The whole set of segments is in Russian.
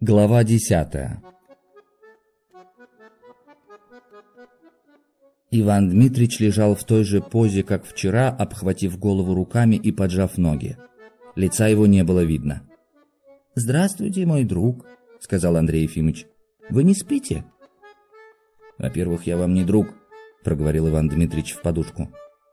Глава десятая Иван Дмитрич лежал в той же позе, как вчера, обхватив голову руками и поджав ноги. Лица его не было видно. «Здравствуйте, мой друг», — сказал Андрей Ефимович. «Вы не спите?» «Во-первых, я вам не друг», — проговорил Иван Дмитрич в подушку.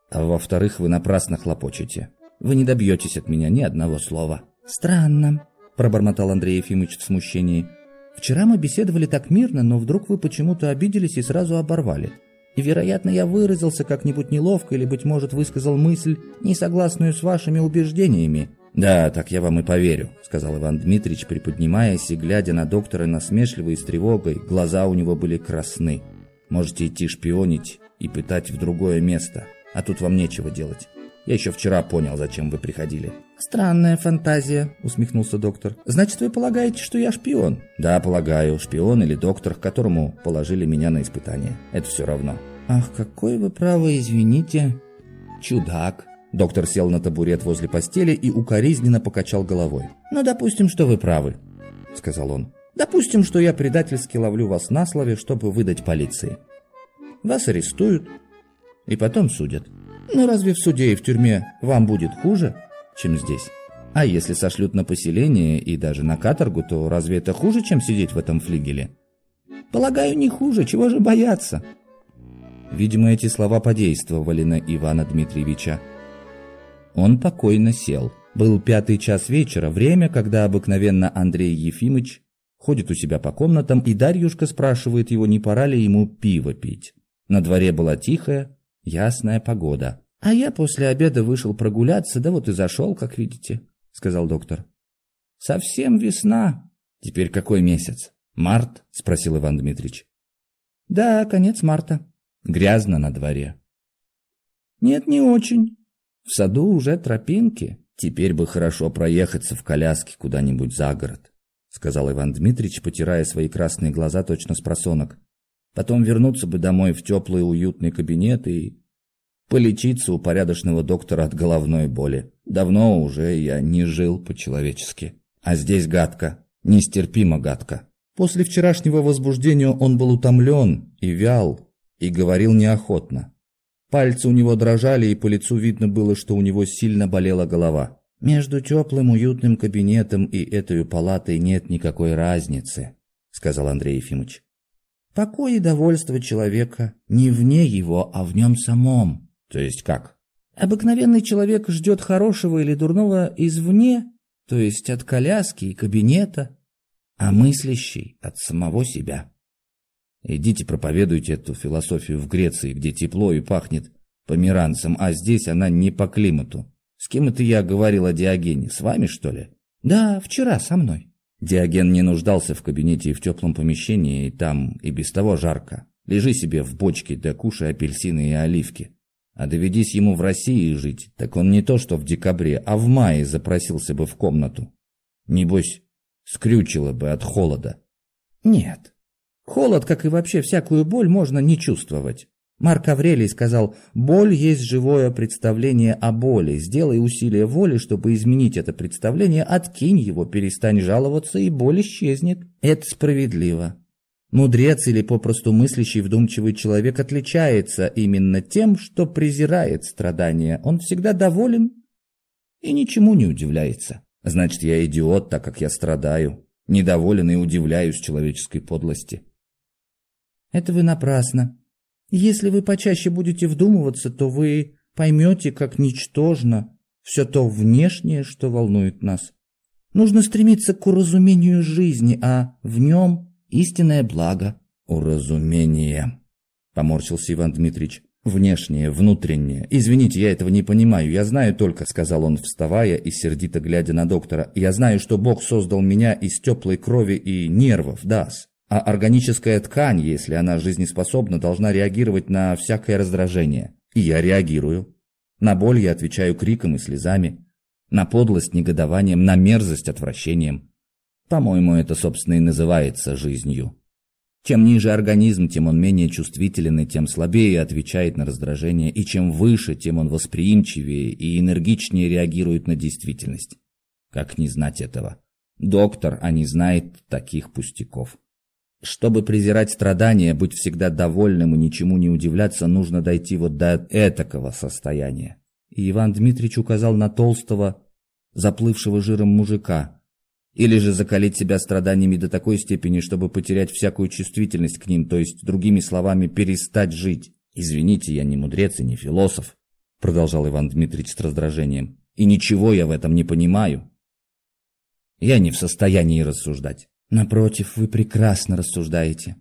«А во-вторых, вы напрасно хлопочете. Вы не добьетесь от меня ни одного слова». «Странно», — пробормотал Андрей Ефимович в смущении. «Вчера мы беседовали так мирно, но вдруг вы почему-то обиделись и сразу оборвали. И, вероятно, я выразился как-нибудь неловко или, быть может, высказал мысль, не согласную с вашими убеждениями». «Да, так я вам и поверю», — сказал Иван Дмитрич, приподнимаясь и глядя на доктора насмешливо и с тревогой. Глаза у него были красны. «Можете идти шпионить и пытать в другое место, а тут вам нечего делать. Я еще вчера понял, зачем вы приходили». «Странная фантазия», — усмехнулся доктор. «Значит, вы полагаете, что я шпион?» «Да, полагаю. Шпион или доктор, к которому положили меня на испытание. Это все равно». «Ах, какой вы право, извините. Чудак». Доктор сел на табурет возле постели и укоризненно покачал головой. «Ну, допустим, что вы правы», — сказал он. «Допустим, что я предательски ловлю вас на слове, чтобы выдать полиции. Вас арестуют и потом судят. Но разве в суде и в тюрьме вам будет хуже, чем здесь? А если сошлют на поселение и даже на каторгу, то разве это хуже, чем сидеть в этом флигеле? Полагаю, не хуже, чего же бояться? Видимо, эти слова подействовали на Ивана Дмитриевича. Он покойно сел. Был пятый час вечера, время, когда обыкновенно Андрей Ефимыч ходит у себя по комнатам, и Дарьюшка спрашивает его, не пора ли ему пиво пить. На дворе была тихая, ясная погода. «А я после обеда вышел прогуляться, да вот и зашел, как видите», — сказал доктор. «Совсем весна». «Теперь какой месяц? Март?» — спросил Иван Дмитрич. «Да, конец марта». «Грязно на дворе». «Нет, не очень. В саду уже тропинки». «Теперь бы хорошо проехаться в коляске куда-нибудь за город», — сказал Иван Дмитрич, потирая свои красные глаза точно с просонок. Потом вернуться бы домой в теплый уютный кабинет и полечиться у порядочного доктора от головной боли. Давно уже я не жил по-человечески. А здесь гадко, нестерпимо гадко. После вчерашнего возбуждения он был утомлен и вял, и говорил неохотно. Пальцы у него дрожали, и по лицу видно было, что у него сильно болела голова. «Между теплым уютным кабинетом и этой палатой нет никакой разницы», — сказал Андрей Ефимович. Покой и довольство человека не вне его, а в нем самом. То есть как? Обыкновенный человек ждет хорошего или дурного извне, то есть от коляски и кабинета, а мыслящий от самого себя. Идите проповедуйте эту философию в Греции, где тепло и пахнет померанцем, а здесь она не по климату. С кем это я говорил о Диогене? С вами, что ли? Да, вчера со мной. Диоген не нуждался в кабинете и в теплом помещении, и там и без того жарко. Лежи себе в бочке, да кушай апельсины и оливки. А доведись ему в России жить, так он не то что в декабре, а в мае запросился бы в комнату. Небось, скрючило бы от холода. Нет. Холод, как и вообще всякую боль, можно не чувствовать. Марк Аврелий сказал, боль есть живое представление о боли. Сделай усилие воли, чтобы изменить это представление, откинь его, перестань жаловаться, и боль исчезнет. Это справедливо. Мудрец или попросту мыслящий вдумчивый человек отличается именно тем, что презирает страдания. Он всегда доволен и ничему не удивляется. Значит, я идиот, так как я страдаю, недоволен и удивляюсь человеческой подлости. Это вы напрасно. Если вы почаще будете вдумываться, то вы поймете, как ничтожно все то внешнее, что волнует нас. Нужно стремиться к уразумению жизни, а в нем истинное благо. Уразумение, поморщился Иван Дмитрич. Внешнее, внутреннее. Извините, я этого не понимаю. Я знаю только, сказал он, вставая и сердито глядя на доктора. Я знаю, что Бог создал меня из теплой крови и нервов, дас. А органическая ткань, если она жизнеспособна, должна реагировать на всякое раздражение. И я реагирую. На боль я отвечаю криком и слезами. На подлость негодованием, на мерзость отвращением. По-моему, это, собственно, и называется жизнью. Чем ниже организм, тем он менее чувствителен и тем слабее отвечает на раздражение, и чем выше, тем он восприимчивее и энергичнее реагирует на действительность. Как не знать этого? Доктор, а не знает таких пустяков. Чтобы презирать страдания, быть всегда довольным и ничему не удивляться, нужно дойти вот до этакого состояния. И Иван Дмитриевич указал на толстого, заплывшего жиром мужика. Или же закалить себя страданиями до такой степени, чтобы потерять всякую чувствительность к ним, то есть, другими словами, перестать жить. «Извините, я не мудрец и не философ», — продолжал Иван Дмитриевич с раздражением. «И ничего я в этом не понимаю. Я не в состоянии рассуждать. Напротив, вы прекрасно рассуждаете.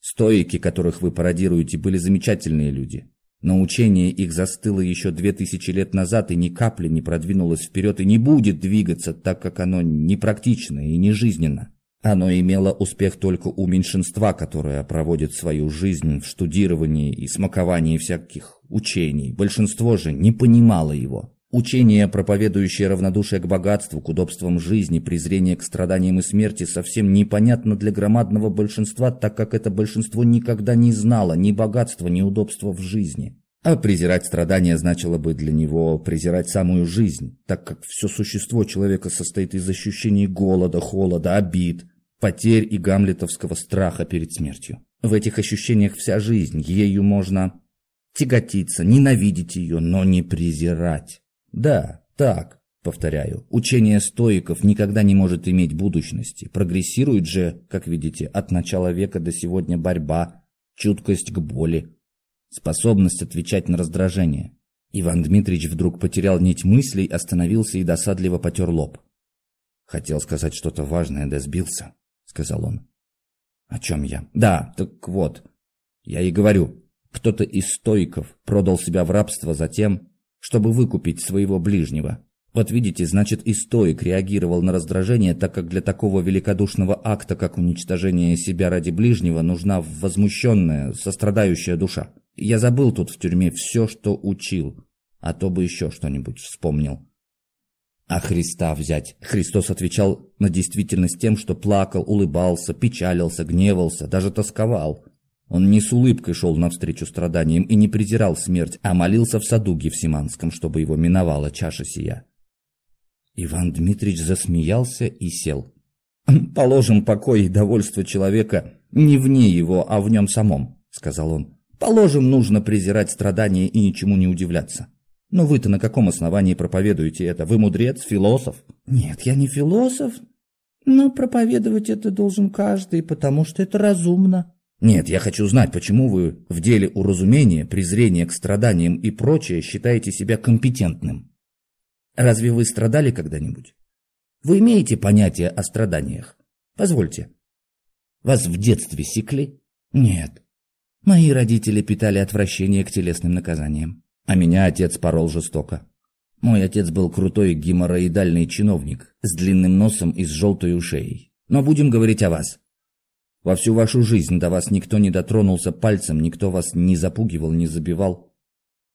Стоики, которых вы пародируете, были замечательные люди. Но учение их застыло еще две тысячи лет назад и ни капли не продвинулось вперед и не будет двигаться, так как оно непрактично и не жизненно. Оно имело успех только у меньшинства, которое проводит свою жизнь в штудировании и смаковании всяких учений. Большинство же не понимало его. Учение, проповедующее равнодушие к богатству, к удобствам жизни, презрение к страданиям и смерти, совсем непонятно для громадного большинства, так как это большинство никогда не знало ни богатства, ни удобства в жизни. А презирать страдания значило бы для него презирать самую жизнь, так как все существо человека состоит из ощущений голода, холода, обид, потерь и гамлетовского страха перед смертью. В этих ощущениях вся жизнь, ею можно тяготиться, ненавидеть ее, но не презирать. Да, так, повторяю, учение стоиков никогда не может иметь будущности. Прогрессирует же, как видите, от начала века до сегодня борьба, чуткость к боли, способность отвечать на раздражение. Иван Дмитриевич вдруг потерял нить мыслей, остановился и досадливо потер лоб. «Хотел сказать что-то важное, да сбился», — сказал он. «О чем я?» «Да, так вот, я и говорю, кто-то из стоиков продал себя в рабство затем, чтобы выкупить своего ближнего. Вот видите, значит и стоик реагировал на раздражение, так как для такого великодушного акта, как уничтожение себя ради ближнего, нужна возмущенная, сострадающая душа. Я забыл тут в тюрьме все, что учил, а то бы еще что-нибудь вспомнил. А Христа взять. Христос отвечал на действительность тем, что плакал, улыбался, печалился, гневался, даже тосковал. Он не с улыбкой шел навстречу страданиям и не презирал смерть, а молился в саду Гефсиманском, чтобы его миновала чаша сия. Иван Дмитрич засмеялся и сел. «Положим покой и довольство человека не вне его, а в нем самом», — сказал он. «Положим, нужно презирать страдания и ничему не удивляться. Но вы-то на каком основании проповедуете это? Вы мудрец, философ?» «Нет, я не философ, но проповедовать это должен каждый, потому что это разумно». Нет, я хочу знать, почему вы в деле уразумения, презрения к страданиям и прочее считаете себя компетентным. Разве вы страдали когда-нибудь? Вы имеете понятие о страданиях? Позвольте. Вас в детстве секли? Нет. Мои родители питали отвращение к телесным наказаниям. А меня отец порол жестоко. Мой отец был крутой геморроидальный чиновник с длинным носом и с желтой ушей. Но будем говорить о вас. Во всю вашу жизнь до вас никто не дотронулся пальцем, никто вас не запугивал, не забивал.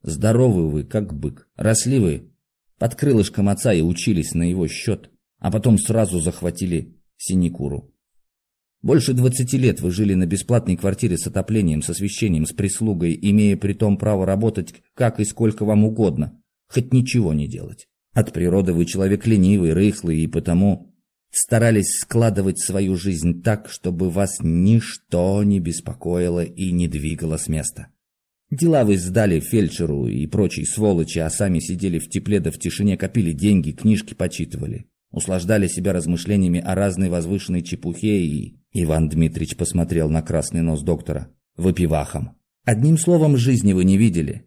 Здоровы вы, как бык. Росли вы под крылышком отца и учились на его счет, а потом сразу захватили синекуру. Больше двадцати лет вы жили на бесплатной квартире с отоплением, с освещением, с прислугой, имея при том право работать как и сколько вам угодно, хоть ничего не делать. От природы вы человек ленивый, рыхлый и потому старались складывать свою жизнь так, чтобы вас ничто не беспокоило и не двигало с места. Дела вы сдали фельдшеру и прочей сволочи, а сами сидели в тепле да в тишине, копили деньги, книжки почитывали. Услаждали себя размышлениями о разной возвышенной чепухе и... Иван Дмитрич посмотрел на красный нос доктора. Выпивахом. Одним словом, жизни вы не видели.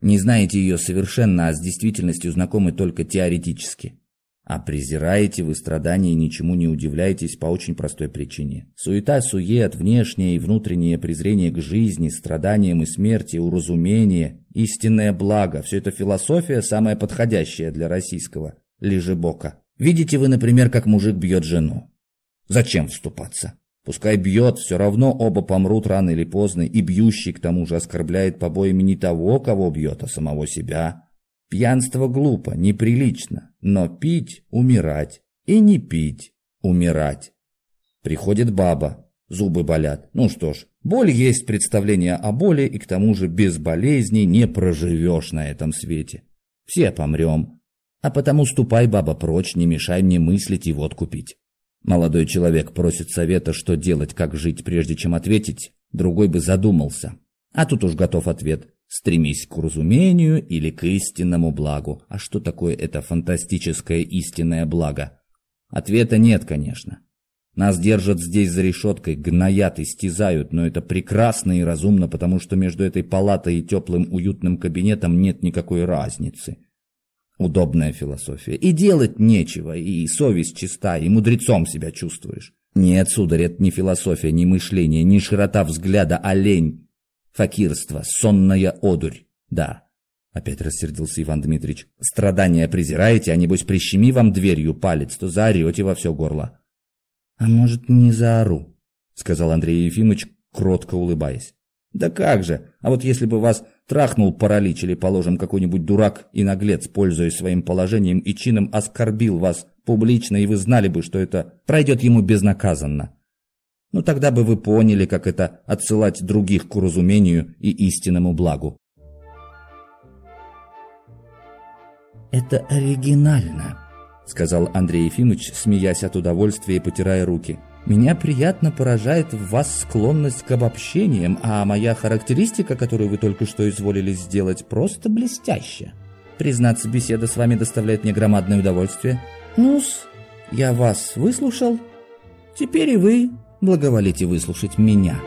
Не знаете ее совершенно, а с действительностью знакомы только теоретически. А презираете вы страдания и ничему не удивляетесь по очень простой причине. Суета-сует, внешнее и внутреннее презрение к жизни, страданиям и смерти, уразумение, истинное благо – все это философия, самая подходящая для российского лежебока. Видите вы, например, как мужик бьет жену. Зачем вступаться? Пускай бьет, все равно оба помрут рано или поздно, и бьющий к тому же оскорбляет побоями не того, кого бьет, а самого себя. Пьянство глупо, неприлично, но пить – умирать, и не пить – умирать. Приходит баба, зубы болят. Ну что ж, боль есть представление о боли, и к тому же без болезней не проживешь на этом свете. Все помрем. А потому ступай, баба, прочь, не мешай мне мыслить и водку пить. Молодой человек просит совета, что делать, как жить, прежде чем ответить. Другой бы задумался. А тут уж готов ответ. Стремись к разумению или к истинному благу. А что такое это фантастическое истинное благо? Ответа нет, конечно. Нас держат здесь за решеткой, гноят, истязают, но это прекрасно и разумно, потому что между этой палатой и теплым уютным кабинетом нет никакой разницы. Удобная философия. И делать нечего, и совесть чиста, и мудрецом себя чувствуешь. Нет, сударь, это не философия, не мышление, не широта взгляда, а лень. Факирство, сонная одурь. Да. Опять рассердился Иван Дмитрич. Страдания презираете, а небось прищеми вам дверью палец, то заорете во все горло. А может, не заору? Сказал Андрей Ефимович, кротко улыбаясь. Да как же, а вот если бы вас трахнул паралич или, положим, какой-нибудь дурак и наглец, пользуясь своим положением и чином, оскорбил вас публично, и вы знали бы, что это пройдет ему безнаказанно. Ну тогда бы вы поняли, как это отсылать других к уразумению и истинному благу. «Это оригинально», — сказал Андрей Ефимович, смеясь от удовольствия и потирая руки. Меня приятно поражает в вас склонность к обобщениям, а моя характеристика, которую вы только что изволили сделать, просто блестящая. Признаться, беседа с вами доставляет мне громадное удовольствие. Ну-с, я вас выслушал. Теперь и вы благоволите выслушать меня».